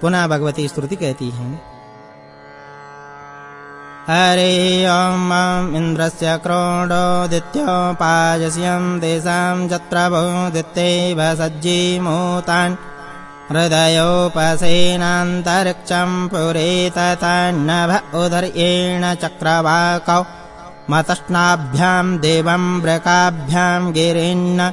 पुनः भगवती स्तुति कहती हैं। हरे ओम इन्द्रस्य क्रोडोदित्योपायस्यं तेषां जत्रबोदित्यैव सज्जीमूतान्। हृदयोपसेनान्तरिक्षं पुरे ततान्नभ उदर्येण चक्रवाकौ। मतष्णाभ्यां, देवं, वृकाभ्यां, गिरिन्न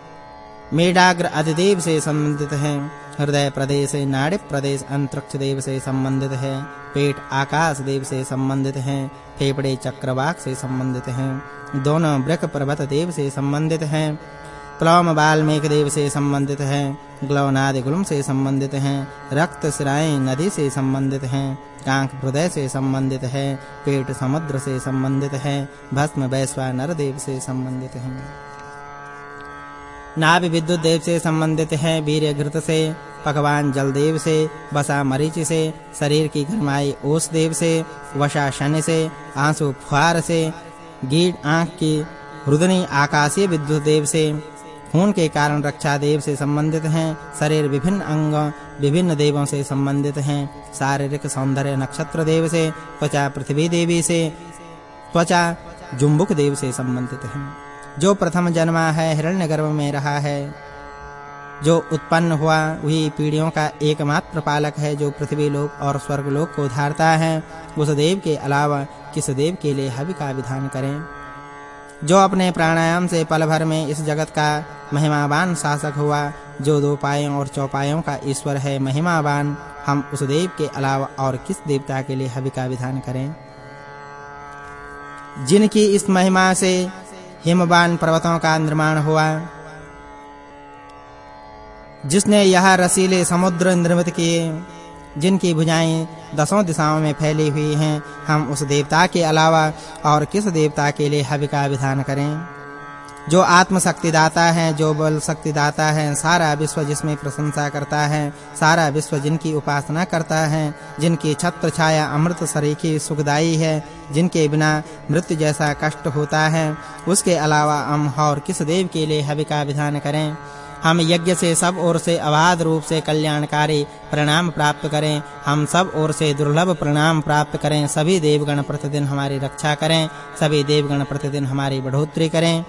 मेडाग्र आदिदेव से संबंधित है हृदय प्रदेश नाड़ी प्रदेश अंतरिक्ष देव से संबंधित है पेट आकाश देव से संबंधित है फेफड़े चक्रवाक से संबंधित हैं दोनों वृक पर्वत देव से संबंधित हैं प्लौम वाल्मीकि देव से संबंधित है ग्लवनादि गुलम से संबंधित हैं रक्त सिराएँ नदी से संबंधित हैं कांक हृदय से संबंधित है पेट समुद्र से संबंधित है भस्म वैश्वा नर देव से संबंधित है नाभि विद्युत देव से संबंधित है वीर्य घृत से पकवान जल देव से, वसा मरीच से, शरीर की घरमाई ओस देव से, वशा शनि से, आँसू फुहार से गीड आँख की रुदनी आकाशीय विद्युत देव से, खून के कारण रक्षा देव से संबंधित हैं, शरीर विभिन्न अंग, विभिन्न देवों से संबंधित हैं, शारीरिक सौंदर्य नक्षत्र देव से, त्वचा पृथ्वी देवी से, त्वचा जुम्बुक देव से संबंधित है। जो प्रथम जन्मा है, हिरण्यगर्भ में रहा है, जो उत्पन्न हुआ, वही पीढ़ियों का एकमात्र पालक है, जो पृथ्वी लोक और स्वर्ग लोक को धारता है। उस देव के अलावा किस देव के लिए हवि का विधान करें? जो अपने प्राणायाम से पल भर में इस जगत का महिमावान शासक हुआ, जो दो पायों और चौपायों का ईश्वर है, महिमावान, हम उस देव के अलावा और किस देवता के लिए हवि का विधान करें? जिनकी इस महिमा से हिमवान पर्वतों का निर्माण हुआ। जिसने यह रसीले समुद्र निर्मित किए, जिनकी भुजाएँ दसों दिशाओं में फैली हुई हैं, हम उस देवता के अलावा और किस देवता के लिए हवि का विधान करें? जो आत्म शक्ति दाता है, जो बल शक्ति दाता है, सारा विश्व जिसमें प्रशंसा करता है, सारा विश्व जिनकी उपासना करता है, जिनकी छत्र छाया अमृत सरीखी सुखदाई है, जिनके बिना मृत्यु जैसा कष्ट होता है, उसके अलावा हम और किस देव के लिए हवि का विधान करें? हम यज्ञ से सब ओर से अबाध रूप से कल्याणकारी प्रणाम प्राप्त करें, हम सब ओर से दुर्लभ परिणाम प्राप्त करें, सभी देवगण प्रतिदिन हमारी रक्षा करें, सभी देवगण प्रतिदिन हमारी बढ़ोतरी करें।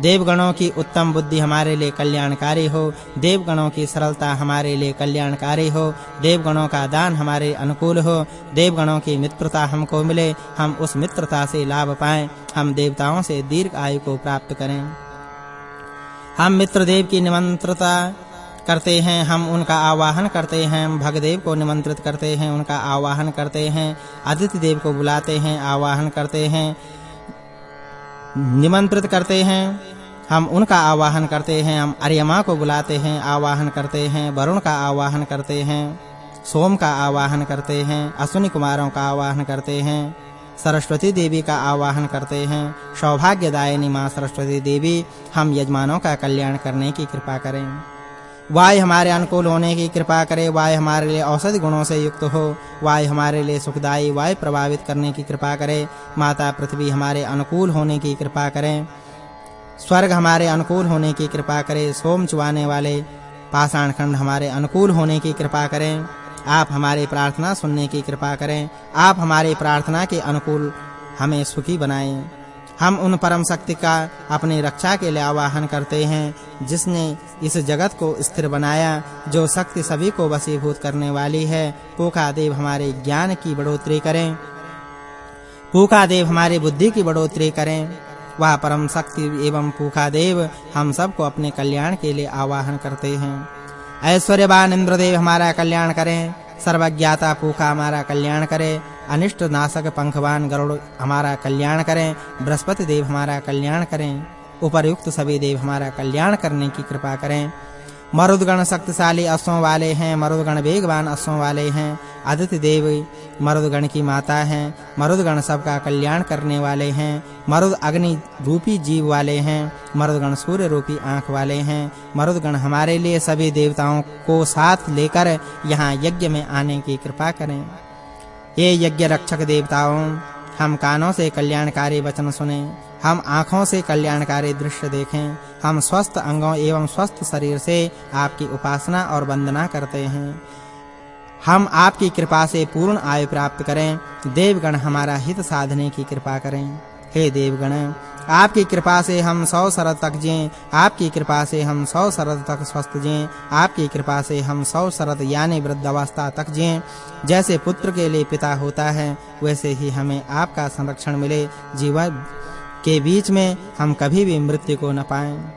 देवगणों की उत्तम बुद्धि हमारे लिए कल्याणकारी हो। देवगणों की सरलता हमारे लिए कल्याणकारी हो। देवगणों का दान हमारे अनुकूल हो। देवगणों की मित्रता हमको मिले। हम उस मित्रता से लाभ पाएँ। हम देवताओं से दीर्घ आयु को प्राप्त करें। हम मित्र देव की निमंत्रता करते हैं। हम उनका आवाहन करते हैं। भगदेव को निमंत्रित करते हैं। उनका आवाहन करते हैं। आदित्य देव को बुलाते हैं। आवाहन करते हैं। निमंत्रित करते हैं। हम उनका आवाहन करते हैं, हम अर्यमा को बुलाते हैं, आवाहन करते हैं, वरुण का आवाहन करते हैं, सोम का आवाहन करते हैं, अश्विनी कुमारों का आवाहन करते हैं, सरस्वती देवी का आवाहन करते हैं, सौभाग्यदायिनी माँ सरस्वती देवी, हम यजमानों का कल्याण करने की कृपा करें। वायु हमारे अनुकूल होने की कृपा करे, वाय हमारे लिए औषधि गुणों से युक्त हो, वाय हमारे लिए सुखदायी, वायु प्रभावित करने की कृपा करे, माता पृथ्वी हमारे अनुकूल होने की कृपा करें, स्वर्ग हमारे अनुकूल होने की कृपा करे, सोम चुवाने वाले पाषाण खंड हमारे अनुकूल होने की कृपा करें, आप हमारी प्रार्थना सुनने की कृपा करें, आप हमारी प्रार्थना के अनुकूल हमें सुखी बनाएँ। हम उन परम शक्ति का अपनी रक्षा के लिए आवाहन करते हैं, जिसने इस जगत को स्थिर बनाया, जो शक्ति सभी को वशीभूत करने वाली है। पूका देव हमारे ज्ञान की बढ़ोतरी करें। पूका देव हमारी बुद्धि की बढ़ोतरी करें। वह परम शक्ति एवं पूका देव हम सबको अपने कल्याण के लिए आवाहन करते हैं। ऐश्वर्यवान इंद्रदेव हमारा कल्याण करें। सर्वज्ञाता पूखा हमारा कल्याण करे। अनिष्ट नाशक पंखवान गरुड़ हमारा कल्याण करें, बृहस्पति देव हमारा कल्याण करें, उपरयुक्त सभी देव हमारा कल्याण करने की कृपा करें। मरुदगण शक्तिशाली अश्वों वाले हैं, मरुदगण वेगवान अश्वों वाले हैं, आदित्य देव मरुदगण की माता हैं, मरुदगण सबका कल्याण करने वाले हैं, मरुद अग्नि रूपी जीव वाले हैं, मरुदगण सूर्य रूपी आँख वाले हैं, मरुदगण हमारे लिए सभी देवताओं को साथ लेकर यहाँ यज्ञ में आने की कृपा करें। ये यज्ञ रक्षक देवताओं, हम कानों से कल्याणकारी वचन सुने, हम आँखों से कल्याणकारी दृश्य देखें, हम स्वस्थ अंगों एवं स्वस्थ शरीर से आपकी उपासना और वंदना करते हैं। हम आपकी कृपा से पूर्ण आयु प्राप्त करें, देवगण हमारा हित साधने की कृपा करें। हे देवगण आपकी कृपा से हम 100 शरद तक जिएँ। आपकी कृपा से हम 100 शरद तक स्वस्थ जिएँ। आपकी कृपा से हम 100 शरद यानी वृद्धावस्था तक जिएँ। जैसे पुत्र के लिए पिता होता है, वैसे ही हमें आपका संरक्षण मिले। जीवन के बीच में हम कभी भी मृत्यु को न पाएँ।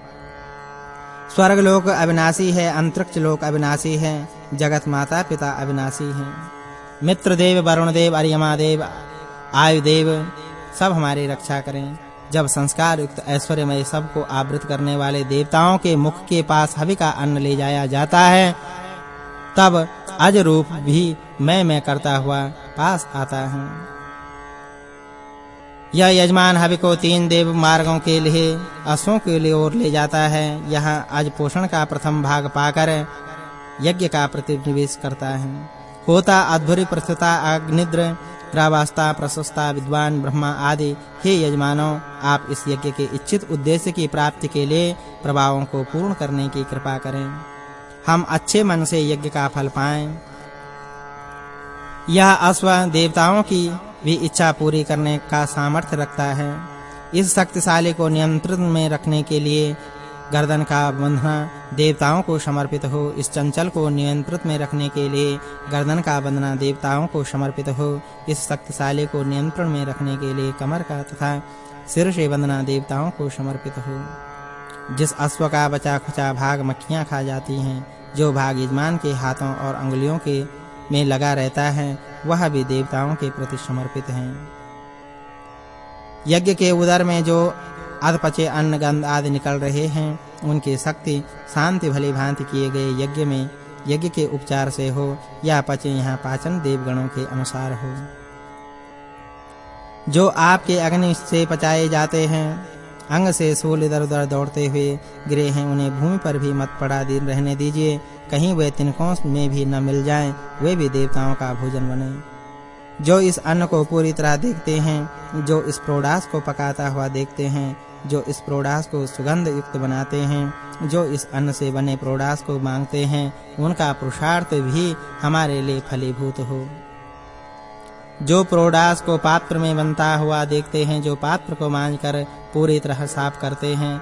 स्वर्ग लोक अविनाशी है, अंतरिक्ष लोक अविनाशी है, जगत माता पिता अविनाशी हैं। मित्र देव, वरुण देव, अरियमा देव, आयु देव, सब हमारी रक्षा करें। जब संस्कार युक्त ऐश्वर्यमय सबको आवृत करने वाले देवताओं के मुख के पास हवि का अन्न ले जाया जाता है, तब अज रूप भी मैं मैं करता हुआ पास आता है। यह यजमान हवि को तीन देव मार्गों के लिए असों के लिए ओर ले जाता है। यहाँ आज पोषण का प्रथम भाग पाकर यज्ञ का प्रतिनिवेश करता है। होता अध्वरी प्रस्थता अग्निद्र प्रावास्ता प्रशस्ता, विद्वान, ब्रह्मा आदि, हे यजमानों, आप इस यज्ञ के इच्छित उद्देश्य की प्राप्ति के लिए प्रभावों को पूर्ण करने की कृपा करें। हम अच्छे मन से यज्ञ का फल पाएँ। यह अश्व देवताओं की भी इच्छा पूरी करने का सामर्थ्य रखता है। इस शक्तिशाली को नियंत्रण में रखने के लिए गर्दन का बंधना देवताओं को समर्पित हो, इस चंचल को नियंत्रित में रखने के लिए गर्दन का बंधना देवताओं को समर्पित हो, इस शक्तिशाली को नियंत्रण में रखने के लिए कमर का तथा सिर से बंधना देवताओं को समर्पित हो। जिस अश्व का बचा खुचा भाग मक्खियाँ खा जाती हैं, जो भाग यजमान के हाथों और अंगुलियों के में लगा रहता है, वह भी देवताओं के प्रति समर्पित है। यज्ञ के उदर में जो अधपचे अन्न गंध आदि निकल रहे हैं। उनकी शक्ति शांति भली भांति किए गए यज्ञ में, यज्ञ के उपचार से हो, या पचे यहाँ पाचन देवगणों के अनुसार हो। जो आपके अग्नि से पचाए जाते हैं, अंग से सूल इधर-उधर दौड़ते हुए गिरे हैं, उन्हें भूमि पर भी मत पड़ा दिन रहने दीजिए। कहीं वे तिनकों में भी न मिल जाएँ, वे भी देवताओं का भोजन बने। जो इस अन्न को पूरी तरह देखते हैं, जो इस प्रोडास को पकाता हुआ देखते हैं जो इस प्रोडास को सुगंध युक्त बनाते हैं, जो इस अन्न से बने प्रोडास को मांगते हैं, उनका पुरुषार्थ भी हमारे लिए फलीभूत हो। जो प्रोडास को पात्र में बनता हुआ देखते हैं, जो पात्र को मांझकर पूरी तरह साफ़ करते हैं,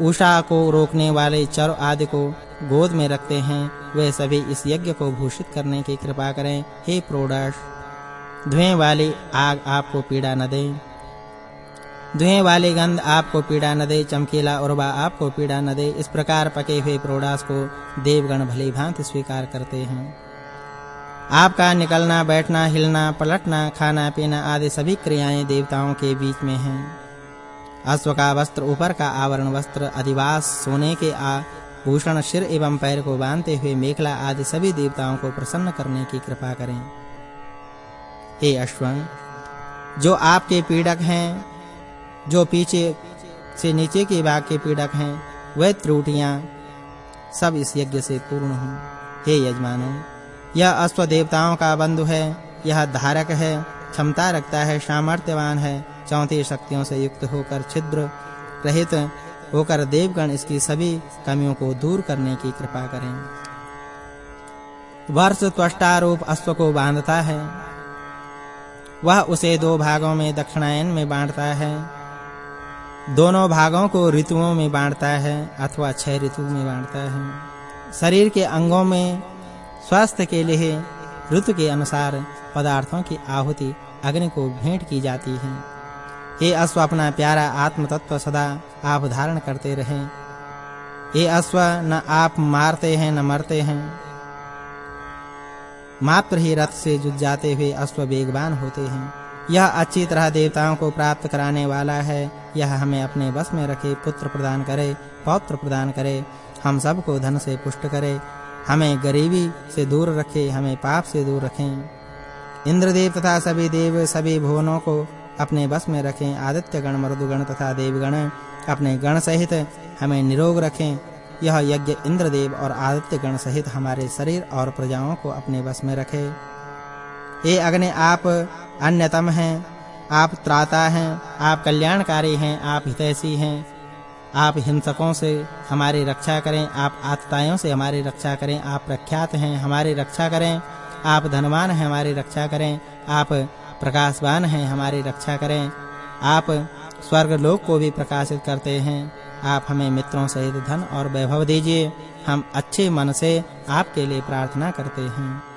उषा को रोकने वाले चर आदि को गोद में रखते हैं, वे सभी इस यज्ञ को भूषित करने की कृपा करें। हे प्रोडास, धुएँ वाली आग आपको पीड़ा न दे। धुएँ वाली गंध आपको पीड़ा न दे, चमकीला उर्वा आपको पीड़ा न दे। इस प्रकार पके हुए प्रोडास को देवगण भली भांति स्वीकार करते हैं। आपका निकलना, बैठना, हिलना, पलटना, खाना, पीना आदि सभी क्रियाएँ देवताओं के बीच में हैं। अश्व का वस्त्र, ऊपर का आवरण वस्त्र, अधिवास, सोने के आ, भूषण, सिर एवं पैर को बांधते हुए मेखला आदि सभी देवताओं को प्रसन्न करने की कृपा करें। हे अश्वन जो आपके पीड़क हैं जो पीछे से नीचे के भाग के पीड़क हैं, वह त्रुटियाँ सब इस यज्ञ से पूर्ण हों। हे यजमानों, यह अश्व देवताओं का बंधु है, यह धारक है, क्षमता रखता है, सामर्थ्यवान है चौथी शक्तियों से युक्त होकर छिद्र रहित होकर देवगण इसकी सभी कमियों को दूर करने की कृपा करें। वर्ष त्वष्टा रूप अश्व को बांधता है। वह उसे दो भागों में दक्षिणायन में बांटता है। दोनों भागों को ऋतुओं में बांटता है अथवा छह ऋतु में बांटता है। शरीर के अंगों में स्वास्थ्य के लिए ऋतु के अनुसार पदार्थों की आहुति अग्नि को भेंट की जाती है। हे अश्व अपना प्यारा आत्म तत्व सदा आप धारण करते रहें। हे अश्व न आप मारते हैं, न मरते हैं। मात्र ही रथ से जुट जाते हुए अश्व वेगवान होते हैं। यह अच्छी तरह देवताओं को प्राप्त कराने वाला है। यह हमें अपने बस में रखे पुत्र प्रदान करे, पौत्र प्रदान करे। हम सबको धन से पुष्ट करे। हमें गरीबी से दूर रखे, हमें पाप से दूर रखें। इंद्रदेव तथा सभी देव, सभी भुवनों को अपने बस में रखें। आदित्य गण, मरुदगण तथा देवगण अपने गण सहित हमें निरोग रखें। यह यज्ञ इंद्रदेव और आदित्य गण सहित हमारे शरीर और प्रजाओं को अपने बस में रखे। हे अग्नि, आप अन्यतम हैं। आप त्राता हैं, आप कल्याणकारी हैं, आप हितैषी हैं। आप हिंसकों से हमारी रक्षा करें, आप आतताइयों से हमारी रक्षा करें, आप प्रख्यात हैं, हमारी रक्षा करें। आप धनवान हैं, हमारी रक्षा करें। आप प्रकाशवान हैं, हमारी रक्षा करें। आप स्वर्ग लोक को भी प्रकाशित करते हैं। आप हमें मित्रों सहित धन और वैभव दीजिए। हम अच्छे मन से आपके लिए प्रार्थना करते हैं।